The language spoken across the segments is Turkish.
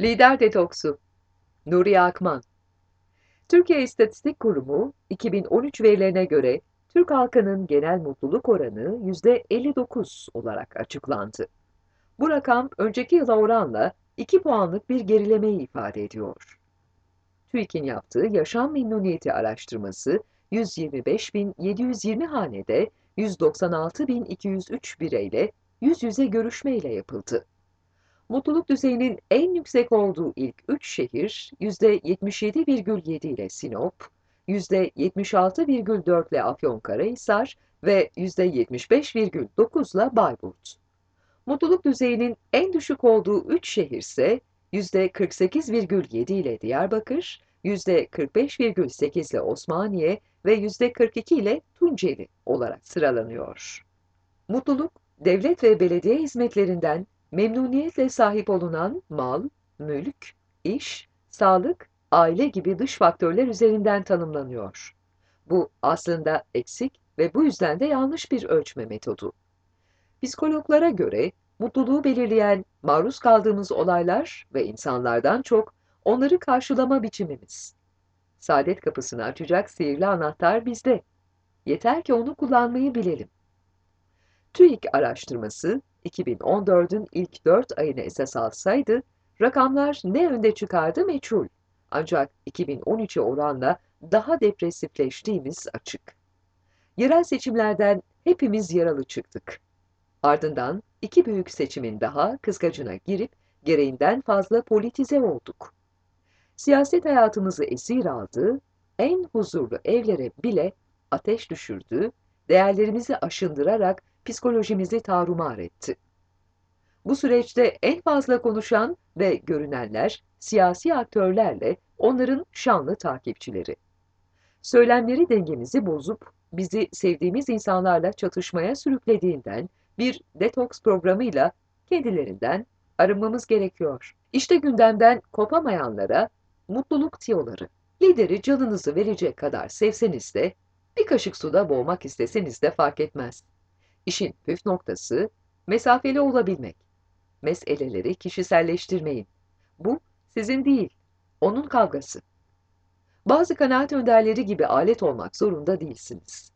Lider Detoksu Nuri Akman Türkiye İstatistik Kurumu 2013 verilerine göre Türk halkının genel mutluluk oranı %59 olarak açıklandı. Bu rakam önceki yıla oranla 2 puanlık bir gerilemeyi ifade ediyor. TÜİK'in yaptığı yaşam memnuniyeti araştırması 125.720 hanede 196.203 bireyle yüz yüze görüşmeyle yapıldı. Mutluluk düzeyinin en yüksek olduğu ilk 3 şehir %77,7 ile Sinop, %76,4 ile Afyonkarahisar ve %75,9 ile Bayburt. Mutluluk düzeyinin en düşük olduğu 3 şehir ise %48,7 ile Diyarbakır, %45,8 ile Osmaniye ve %42 ile Tunceli olarak sıralanıyor. Mutluluk, devlet ve belediye hizmetlerinden memnuniyetle sahip olunan mal, mülk, iş, sağlık, aile gibi dış faktörler üzerinden tanımlanıyor. Bu aslında eksik ve bu yüzden de yanlış bir ölçme metodu. Psikologlara göre mutluluğu belirleyen maruz kaldığımız olaylar ve insanlardan çok onları karşılama biçimimiz. Saadet kapısını açacak sihirli anahtar bizde. Yeter ki onu kullanmayı bilelim. TÜİK araştırması 2014'ün ilk 4 ayını esas alsaydı, rakamlar ne önde çıkardı meçhul. Ancak 2013'e oranla daha depresifleştiğimiz açık. Yerel seçimlerden hepimiz yaralı çıktık. Ardından iki büyük seçimin daha kıskacına girip gereğinden fazla politize olduk. Siyaset hayatımızı esir aldı, en huzurlu evlere bile ateş düşürdü, değerlerimizi aşındırarak psikolojimizi tarumar etti. Bu süreçte en fazla konuşan ve görünenler siyasi aktörlerle onların şanlı takipçileri. Söylemleri dengemizi bozup bizi sevdiğimiz insanlarla çatışmaya sürüklediğinden bir detoks programıyla kendilerinden arınmamız gerekiyor. İşte gündemden kopamayanlara mutluluk tiyoları. Lideri canınızı verecek kadar sevseniz de bir kaşık suda boğmak isteseniz de fark etmez. İşin püf noktası mesafeli olabilmek. Meseleleri kişiselleştirmeyin. Bu sizin değil, onun kavgası. Bazı kanaat önderleri gibi alet olmak zorunda değilsiniz.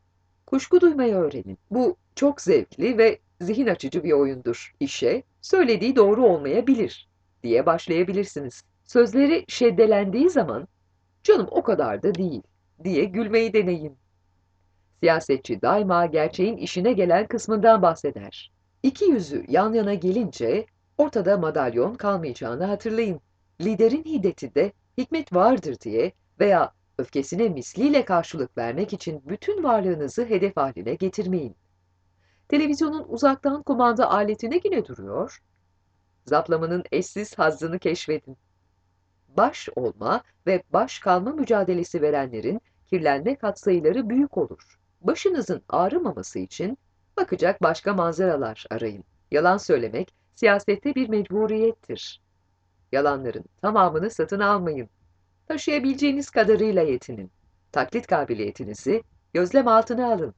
Kuşku duymayı öğrenin. Bu çok zevkli ve zihin açıcı bir oyundur. İşe, söylediği doğru olmayabilir diye başlayabilirsiniz. Sözleri şeddelendiği zaman, canım o kadar da değil diye gülmeyi deneyin. Siyasetçi daima gerçeğin işine gelen kısmından bahseder. İki yüzü yan yana gelince ortada madalyon kalmayacağını hatırlayın. Liderin hiddeti de hikmet vardır diye veya öfkesine misliyle karşılık vermek için bütün varlığınızı hedef haline getirmeyin. Televizyonun uzaktan kumanda aletine yine duruyor. Zaplamanın eşsiz hazzını keşfedin. Baş olma ve baş kalma mücadelesi verenlerin kirlenme katsayıları büyük olur. Başınızın ağrımaması için bakacak başka manzaralar arayın. Yalan söylemek siyasette bir mecburiyettir. Yalanların tamamını satın almayın. Taşıyabileceğiniz kadarıyla yetinin. Taklit kabiliyetinizi gözlem altına alın.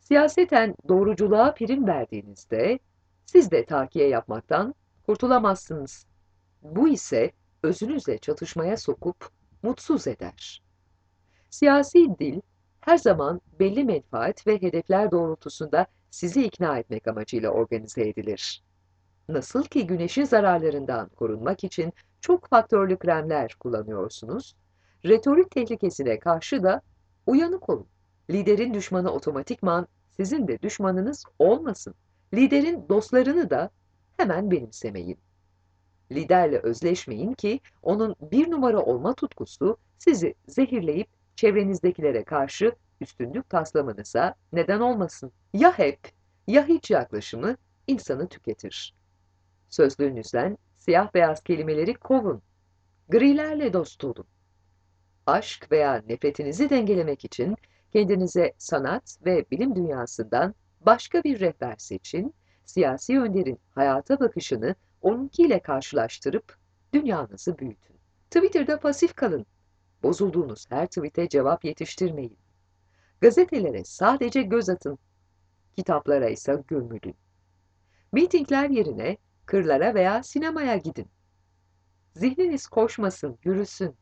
Siyaseten doğruculuğa prim verdiğinizde siz de takiye yapmaktan kurtulamazsınız. Bu ise özünüzle çatışmaya sokup mutsuz eder. Siyasi dil her zaman belli menfaat ve hedefler doğrultusunda sizi ikna etmek amacıyla organize edilir. Nasıl ki güneşin zararlarından korunmak için çok faktörlü kremler kullanıyorsunuz, retorik tehlikesine karşı da uyanık olun. Liderin düşmanı otomatikman sizin de düşmanınız olmasın. Liderin dostlarını da hemen benimsemeyin. Liderle özleşmeyin ki onun bir numara olma tutkusu sizi zehirleyip çevrenizdekilere karşı üstünlük taslamanıza neden olmasın. Ya hep ya hiç yaklaşımı insanı tüketir. Sözlüğünüzden siyah beyaz kelimeleri kovun. Grilerle dost olun. Aşk veya nefretinizi dengelemek için kendinize sanat ve bilim dünyasından başka bir rehber seçin, siyasi önderin hayata bakışını onunkiyle karşılaştırıp dünyanızı büyütün. Twitter'da pasif kalın. Bozulduğunuz her tweet'e cevap yetiştirmeyin. Gazetelere sadece göz atın. Kitaplara ise gömülün. Meetingler yerine kırlara veya sinemaya gidin. Zihniniz koşmasın, yürüsün.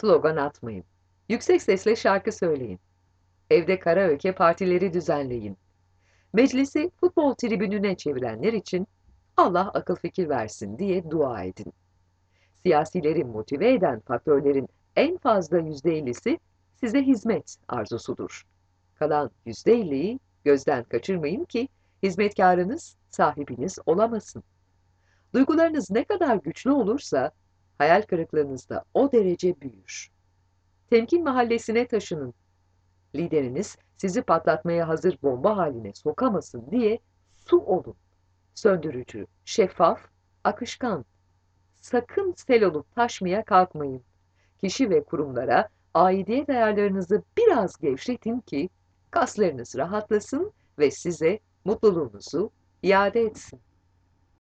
Slogan atmayın. Yüksek sesle şarkı söyleyin. Evde karaoke partileri düzenleyin. Meclisi futbol tribününe çevirenler için Allah akıl fikir versin diye dua edin. Siyasileri motive eden faktörlerin en fazla %50'si size hizmet arzusudur. Kalan %50'yi gözden kaçırmayın ki hizmetkarınız sahibiniz olamasın. Duygularınız ne kadar güçlü olursa hayal kırıklığınız da o derece büyür. Temkin mahallesine taşının. Lideriniz sizi patlatmaya hazır bomba haline sokamasın diye su olun. Söndürücü, şeffaf, akışkan. Sakın sel olup taşmaya kalkmayın. Kişi ve kurumlara aidiyet ayarlarınızı biraz gevşetin ki kaslarınız rahatlasın ve size mutluluğunuzu iade etsin.